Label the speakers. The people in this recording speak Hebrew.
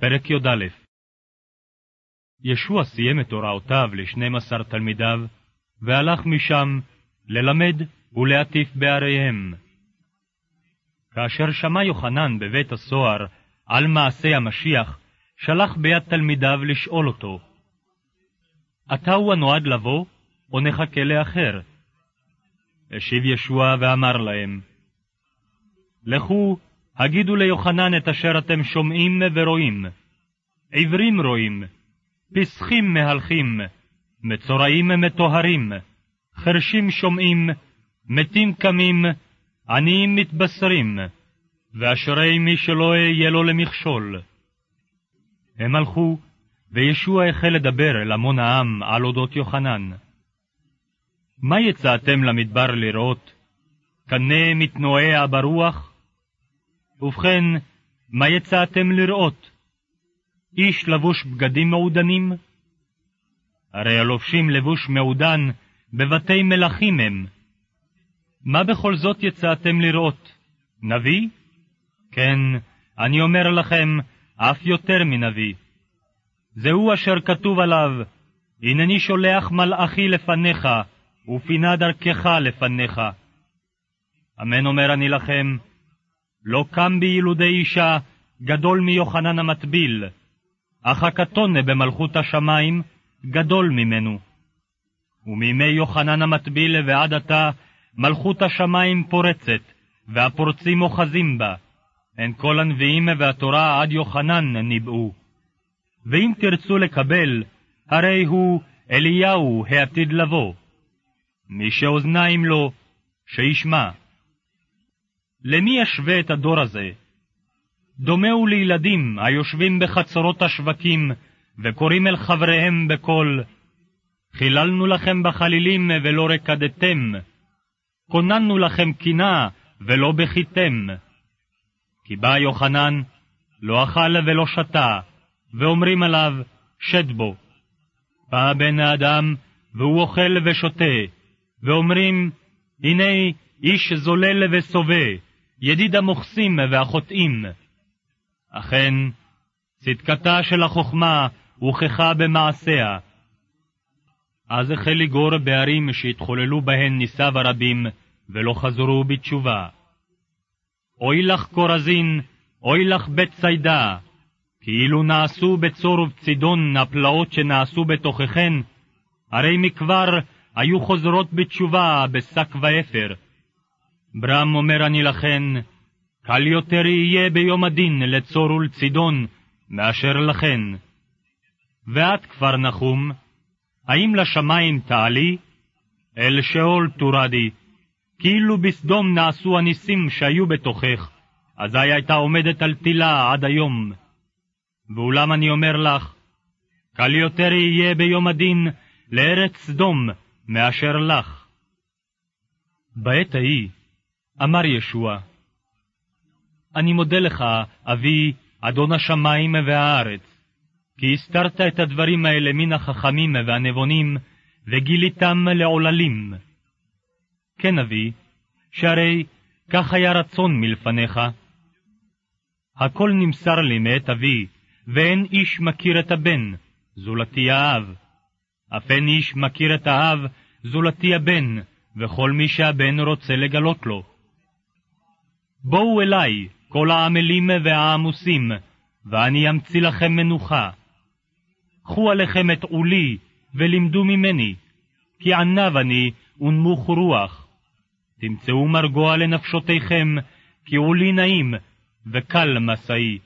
Speaker 1: פרק י"א ישוע סיים את הוראותיו לשנים עשר תלמידיו, והלך משם ללמד ולהטיף בעריהם. כאשר שמע יוחנן בבית הסוהר על מעשה המשיח, שלח ביד תלמידיו לשאול אותו, אתה הוא הנועד לבוא, או נחכה לאחר? השיב ישוע ואמר להם, לכו הגידו ליוחנן את אשר אתם שומעים ורואים. עיוורים רואים, פסחים מהלכים, מצורעים מטוהרים, חרשים שומעים, מתים קמים, עניים מתבשרים, ואשרי מי שלא יהיה לו למכשול. הם הלכו, וישוע החל לדבר אל המון העם על אודות יוחנן. מה יצאתם למדבר לראות? קנה מתנועע ברוח? ובכן, מה יצאתם לראות? איש לבוש בגדים מעודנים? הרי הלובשים לבוש מעודן בבתי מלכים הם. מה בכל זאת יצאתם לראות? נביא? כן, אני אומר לכם, אף יותר מנביא. זהו אשר כתוב עליו, הנני שולח מלאכי לפניך, ופינה דרכך לפניך. אמן אומר אני לכם, לא קם בילודי אישה גדול מיוחנן המטביל, אך הקטונה במלכות השמיים גדול ממנו. ומימי יוחנן המטביל ועד עתה מלכות השמיים פורצת, והפורצים אוחזים בה. הן כל הנביאים והתורה עד יוחנן ניבאו. ואם תרצו לקבל, הרי הוא אליהו העתיד לבוא. מי שאוזניים לו, שישמע. למי ישווה את הדור הזה? דומה הוא לילדים היושבים בחצרות השווקים וקוראים אל חבריהם בקול, חיללנו לכם בחלילים ולא רקדתם, כוננו לכם קינה ולא בכיתם. כי בא יוחנן, לא אכל ולא שתה, ואומרים עליו, שד בו. בא בן האדם, והוא אוכל ושותה, ואומרים, הנה איש זולל וסובה, ידיד המוכסים והחוטאים. אכן, צדקתה של החוכמה הוכחה במעשיה. אז החל לגור בערים שהתחוללו בהן ניסיו הרבים, ולא חזרו בתשובה. אוי לך כורזין, אוי לך בית צידה, כאילו נעשו בצור ובצידון הפלאות שנעשו בתוככן, הרי מכבר היו חוזרות בתשובה בשק ואפר. ברם אומר אני לכן, קל יותר יהיה ביום הדין לצור ולצידון מאשר לכן. ואת כפר נחום, האם לשמיים תעלי? אל שאול תורדי, כאילו בסדום נעשו הניסים שהיו בתוכך, אזי הייתה עומדת על תילה עד היום. ואולם אני אומר לך, קל יותר יהיה ביום הדין לארץ סדום מאשר לך. בעת ההיא אמר ישוע, אני מודה לך, אבי, אדון השמיים והארץ, כי הסתרת את הדברים האלה מן החכמים והנבונים, וגיליתם לעוללים. כן, אבי, שהרי כך היה רצון מלפניך. הכל נמסר לי מאת אבי, ואין איש מכיר את הבן, זולתי האב. אף אין איש מכיר את האב, זולתי הבן, וכל מי שהבן רוצה לגלות לו. בואו אליי, כל העמלים והעמוסים, ואני אמציא לכם מנוחה. קחו עליכם את עולי, ולמדו ממני, כי ענב אני ונמוך רוח. תמצאו מרגוע לנפשותיכם, כי עולי נעים, וקל משאי.